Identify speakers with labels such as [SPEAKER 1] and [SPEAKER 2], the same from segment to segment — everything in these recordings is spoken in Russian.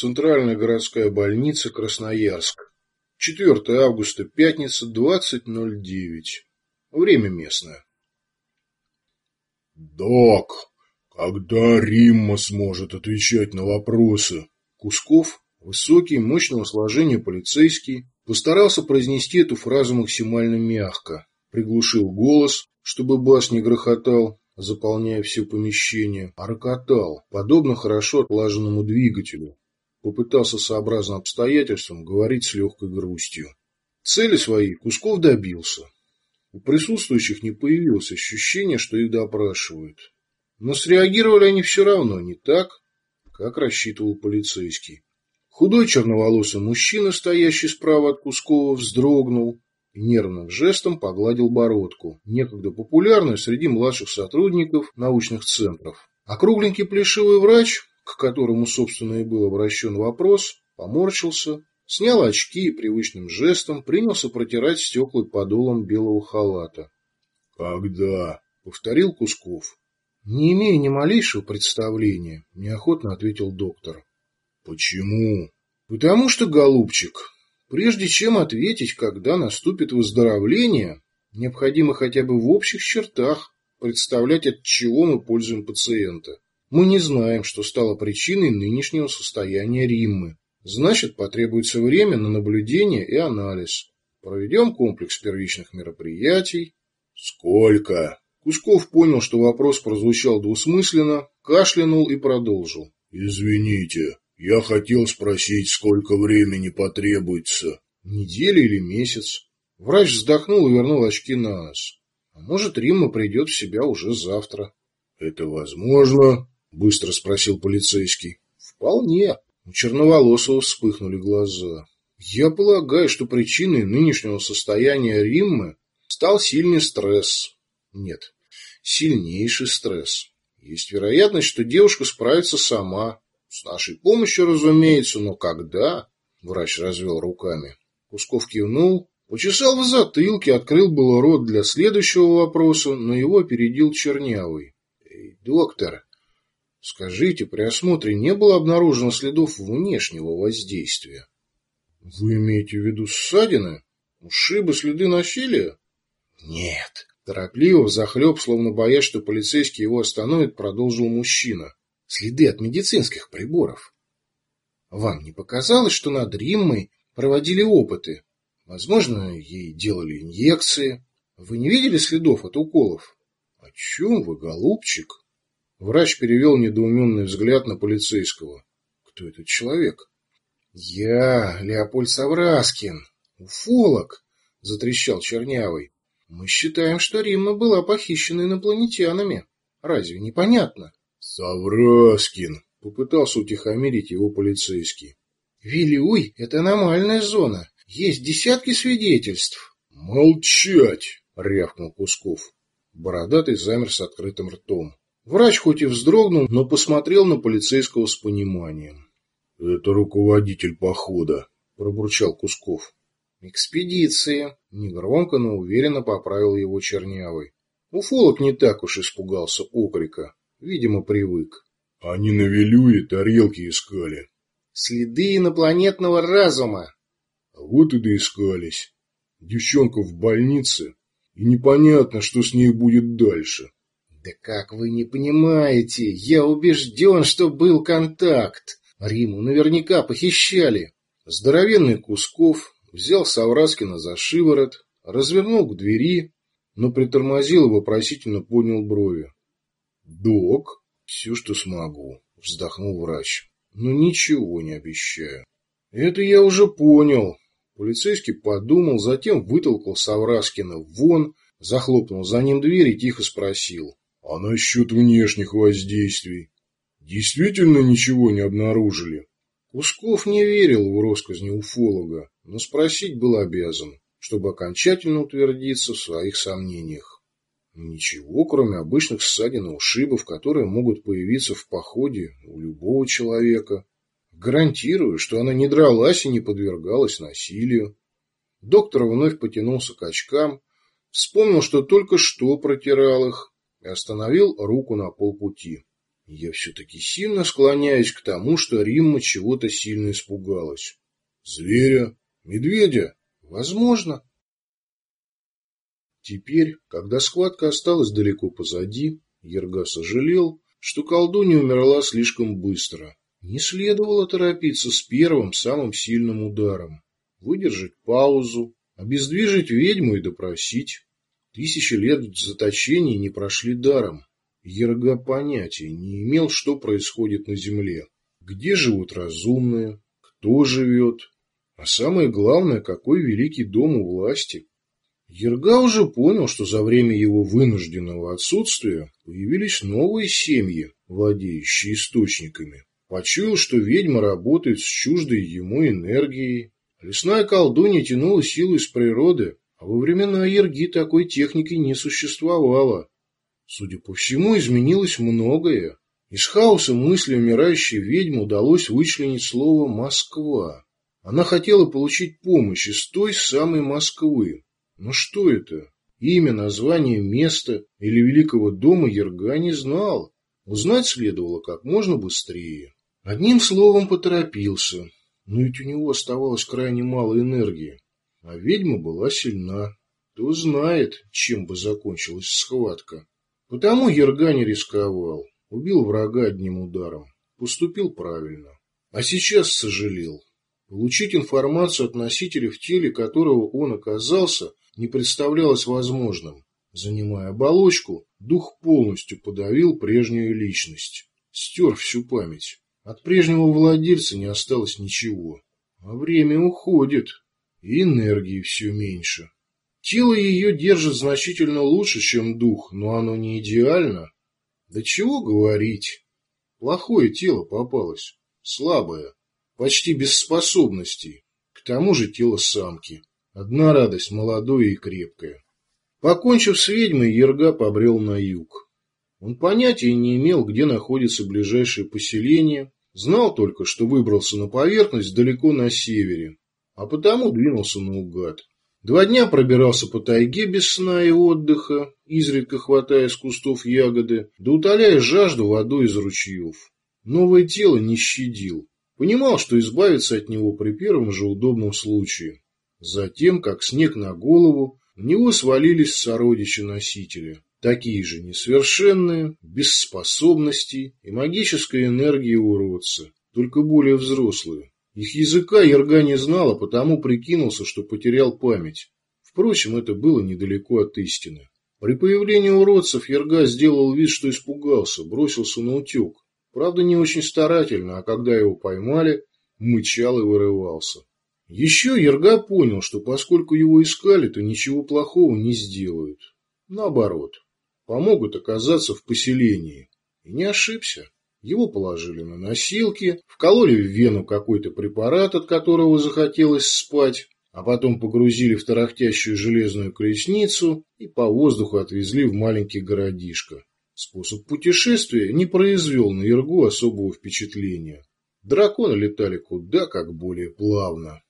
[SPEAKER 1] Центральная городская больница, Красноярск. 4 августа, пятница, 20.09. Время местное.
[SPEAKER 2] «Док, когда Римма сможет отвечать на вопросы?»
[SPEAKER 1] Кусков, высокий, мощного сложения полицейский, постарался произнести эту фразу максимально мягко, приглушил голос, чтобы бас не грохотал, заполняя все помещение, а рокотал, подобно хорошо отлаженному двигателю. Попытался сообразно обстоятельствам говорить с легкой грустью. Цели своей Кусков добился. У присутствующих не появилось ощущения, что их допрашивают. Но среагировали они все равно не так, как рассчитывал полицейский. Худой черноволосый мужчина, стоящий справа от Кускова, вздрогнул, нервным жестом погладил бородку, некогда популярную среди младших сотрудников научных центров. А кругленький плешивый врач, к которому, собственно, и был обращен вопрос, поморщился, снял очки и привычным жестом принялся протирать стекла подолом белого халата.
[SPEAKER 2] «Когда?»
[SPEAKER 1] — повторил Кусков. «Не имею ни малейшего представления», — неохотно ответил доктор.
[SPEAKER 2] «Почему?»
[SPEAKER 1] «Потому что, голубчик, Прежде чем ответить, когда наступит выздоровление, необходимо хотя бы в общих чертах представлять, от чего мы пользуем пациента. Мы не знаем, что стало причиной нынешнего состояния Риммы. Значит, потребуется время на наблюдение и анализ. Проведем комплекс первичных мероприятий.
[SPEAKER 2] Сколько?
[SPEAKER 1] Кусков понял, что вопрос прозвучал двусмысленно, кашлянул и продолжил.
[SPEAKER 2] Извините, я хотел спросить, сколько времени потребуется.
[SPEAKER 1] Неделя или месяц. Врач вздохнул и вернул очки на нос. А может, Римма придет в себя уже завтра.
[SPEAKER 2] Это возможно? Быстро спросил полицейский.
[SPEAKER 1] Вполне. У черноволосого вспыхнули глаза. Я полагаю, что причиной нынешнего состояния Риммы стал сильный стресс. Нет, сильнейший стресс. Есть вероятность, что девушка справится сама, с нашей помощью, разумеется, но когда? Врач развел руками. Кусков кивнул, почесал в затылке, открыл было рот для следующего вопроса, но его опередил Чернявый. Эй, доктор, скажите, при осмотре не было обнаружено следов внешнего воздействия? Вы имеете в виду ссадины? Ушибы, следы насилия? Нет. Торопливо, взахлеб, словно боясь, что полицейский его остановит, продолжил мужчина следы от медицинских приборов. Вам не показалось, что над Риммой проводили опыты? Возможно, ей делали инъекции. Вы не видели следов от уколов? О чем вы, голубчик? Врач перевел недоуменный взгляд на полицейского. Кто этот человек? Я, Леопольд Савраскин, уфолог, затрещал Чернявый. Мы считаем, что Римма была похищена инопланетянами. Разве непонятно?
[SPEAKER 2] Савраскин, попытался утихомирить его полицейский.
[SPEAKER 1] Вилюй – это аномальная зона. Есть десятки свидетельств.
[SPEAKER 2] Молчать, рявкнул Кусков.
[SPEAKER 1] Бородатый замер с открытым ртом. Врач хоть и вздрогнул, но посмотрел на полицейского с пониманием.
[SPEAKER 2] Это руководитель похода, пробурчал Кусков.
[SPEAKER 1] Экспедиции. Негромко, но уверенно поправил его Чернявый. Уфолог не так уж испугался окрика. Видимо, привык.
[SPEAKER 2] Они на Вилюе тарелки искали.
[SPEAKER 1] Следы инопланетного разума.
[SPEAKER 2] А вот и доискались. Девчонка в больнице, и непонятно, что с ней будет дальше.
[SPEAKER 1] Да как вы не понимаете, я убежден, что был контакт. Риму наверняка похищали. Здоровенный Кусков взял Савраскина за шиворот, развернул к двери, но притормозил и вопросительно поднял брови. «Док, все, что смогу», — вздохнул врач. «Но ничего не обещаю». «Это я уже понял». Полицейский подумал, затем вытолкал Савраскина вон, захлопнул за ним дверь и тихо спросил.
[SPEAKER 2] «А насчет внешних воздействий? Действительно ничего не обнаружили?»
[SPEAKER 1] Кусков не верил в россказни уфолога, но спросить был обязан, чтобы окончательно утвердиться в своих сомнениях. Ничего, кроме обычных ссадин и ушибов, которые могут появиться в походе у любого человека. Гарантирую, что она не дралась и не подвергалась насилию. Доктор вновь потянулся к очкам, вспомнил, что только что протирал их, и остановил руку на полпути. Я все-таки сильно склоняюсь к тому, что Римма чего-то сильно испугалась. Зверя? Медведя? Возможно. Теперь, когда схватка осталась далеко позади, Ерга сожалел, что колдунья умерла слишком быстро. Не следовало торопиться с первым, самым сильным ударом. Выдержать паузу, обездвижить ведьму и допросить. Тысячи лет в заточении не прошли даром. Ерга понятия не имел, что происходит на земле. Где живут разумные, кто живет, а самое главное, какой великий дом у власти. Ерга уже понял, что за время его вынужденного отсутствия появились новые семьи, владеющие источниками. Почуял, что ведьма работает с чуждой ему энергией. Лесная колдунья тянула силу из природы, а во времена Ерги такой техники не существовало. Судя по всему, изменилось многое. Из хаоса мысли умирающей ведьмы удалось вычленить слово «Москва». Она хотела получить помощь из той самой Москвы, но что это? Имя, название места или великого дома Ерга не знал. Узнать следовало как можно быстрее. Одним словом поторопился, но ведь у него оставалось крайне мало энергии. А ведьма была сильна. Кто знает, чем бы закончилась схватка. Потому Ерга не рисковал. Убил врага одним ударом. Поступил правильно. А сейчас сожалел. Получить информацию от носителя, в теле которого он оказался, не представлялось возможным. Занимая оболочку, дух полностью подавил прежнюю личность. Стер всю память. От прежнего владельца не осталось ничего. А время уходит, и энергии все меньше. Тело ее держит значительно лучше, чем дух, но оно не идеально. Да чего говорить. Плохое тело попалось, слабое, почти без способностей. К тому же тело самки. Одна радость, молодое и крепкое. Покончив с ведьмой, Ерга побрел на юг. Он понятия не имел, где находится ближайшее поселение, знал только, что выбрался на поверхность далеко на севере, а потому двинулся наугад. Два дня пробирался по тайге без сна и отдыха, изредка хватая с кустов ягоды, да утоляя жажду водой из ручьев. Новое тело не щадил. Понимал, что избавиться от него при первом же удобном случае. Затем, как снег на голову, в него свалились сородичи носителя, такие же несовершенные, без способностей и магической энергии уродца, только более взрослые. Их языка Ерга не знал, а потому прикинулся, что потерял память. Впрочем, это было недалеко от истины. При появлении уродцев Ерга сделал вид, что испугался, бросился на утек. Правда, не очень старательно, а когда его поймали, мычал и вырывался. Еще Ерга понял, что поскольку его искали, то ничего плохого не сделают. Наоборот, помогут оказаться в поселении. И не ошибся. Его положили на носилки, вкололи в вену какой-то препарат, от которого захотелось спать, а потом погрузили в тарахтящую железную колесницу и по воздуху отвезли в маленький городишко. Способ путешествия не произвел на Иргу особого впечатления. Драконы летали куда как более плавно.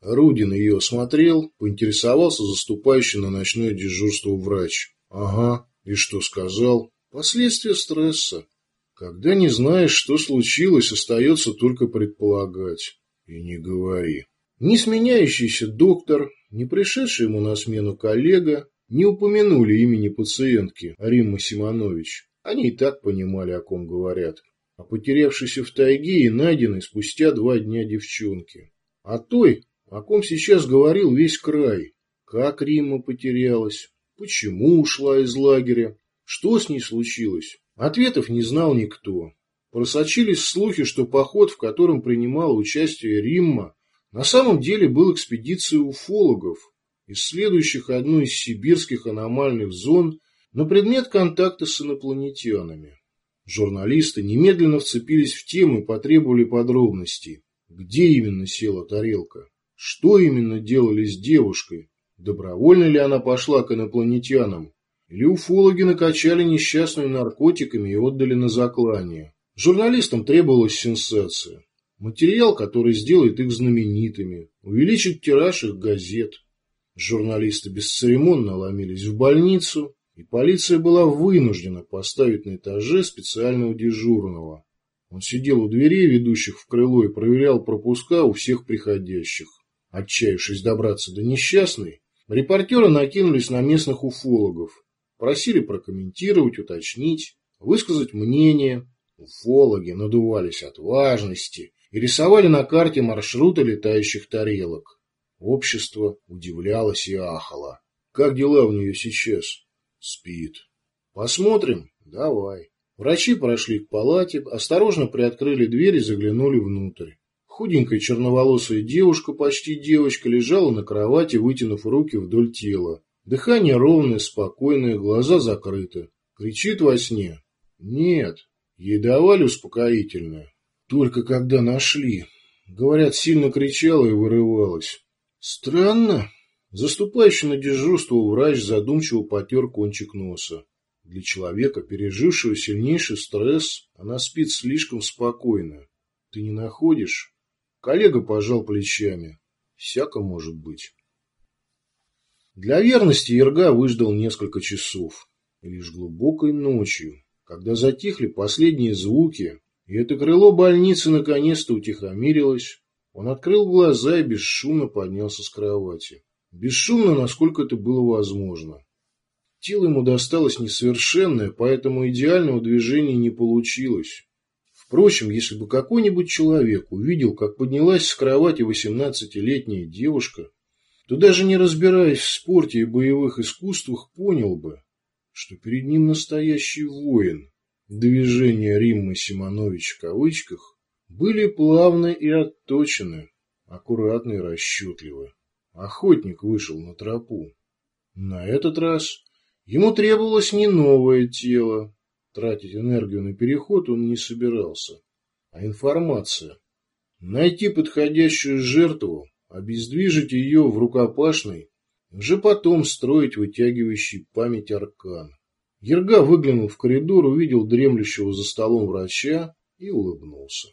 [SPEAKER 1] Рудин ее осмотрел, поинтересовался заступающий на ночное дежурство врач. Ага, и что сказал? Последствия стресса. Когда не знаешь, что случилось, остается только предполагать. И не говори. Не сменяющийся доктор, не пришедший ему на смену коллега, не упомянули имени пациентки Римма Симонович. Они и так понимали, о ком говорят. О потерявшейся в тайге и найденной спустя два дня девчонке. А той, о ком сейчас говорил весь край. Как Римма потерялась? Почему ушла из лагеря? Что с ней случилось? Ответов не знал никто. Просочились слухи, что поход, в котором принимала участие Римма, на самом деле был экспедицией уфологов, исследующих одну из сибирских аномальных зон на предмет контакта с инопланетянами. Журналисты немедленно вцепились в тему и потребовали подробностей. Где именно села тарелка? Что именно делали с девушкой? Добровольно ли она пошла к инопланетянам? Или уфологи накачали несчастную наркотиками и отдали на заклание? Журналистам требовалась сенсация. Материал, который сделает их знаменитыми, увеличит тираж их газет. Журналисты бесцеремонно ломились в больницу, и полиция была вынуждена поставить на этаже специального дежурного. Он сидел у дверей, ведущих в крыло, и проверял пропуска у всех приходящих. Отчаявшись добраться до несчастной, репортеры накинулись на местных уфологов, просили прокомментировать, уточнить, высказать мнение. Уфологи надувались от важности и рисовали на карте маршруты летающих тарелок. Общество удивлялось и ахало. Как дела у нее сейчас? Спит. Посмотрим? Давай. Врачи прошли к палате, осторожно приоткрыли дверь и заглянули внутрь. Худенькая черноволосая девушка, почти девочка, лежала на кровати, вытянув руки вдоль тела. Дыхание ровное, спокойное, глаза закрыты. Кричит во сне? Нет. Ей давали успокоительное. Только когда нашли. Говорят, сильно кричала и вырывалась. Странно. Заступающий на дежурство врач задумчиво потер кончик носа. Для человека, пережившего сильнейший стресс, она спит слишком спокойно. Ты не находишь? Коллега пожал плечами. Всяко может быть. Для верности Ерга выждал несколько часов. Лишь глубокой ночью, когда затихли последние звуки, и это крыло больницы наконец-то утихомирилось, он открыл глаза и бесшумно поднялся с кровати. Бесшумно, насколько это было возможно. Тело ему досталось несовершенное, поэтому идеального движения не получилось. Впрочем, если бы какой-нибудь человек увидел, как поднялась с кровати восемнадцатилетняя девушка, то даже не разбираясь в спорте и боевых искусствах, понял бы, что перед ним настоящий воин. Движения Риммы Симонович в кавычках были плавны и отточены, аккуратны и расчетливы. Охотник вышел на тропу. На этот раз ему требовалось не новое тело, Тратить энергию на переход он не собирался. А информация. Найти подходящую жертву, обездвижить ее в рукопашной, уже потом строить вытягивающий память аркан. Ерга выглянул в коридор, увидел дремлющего за столом врача и улыбнулся.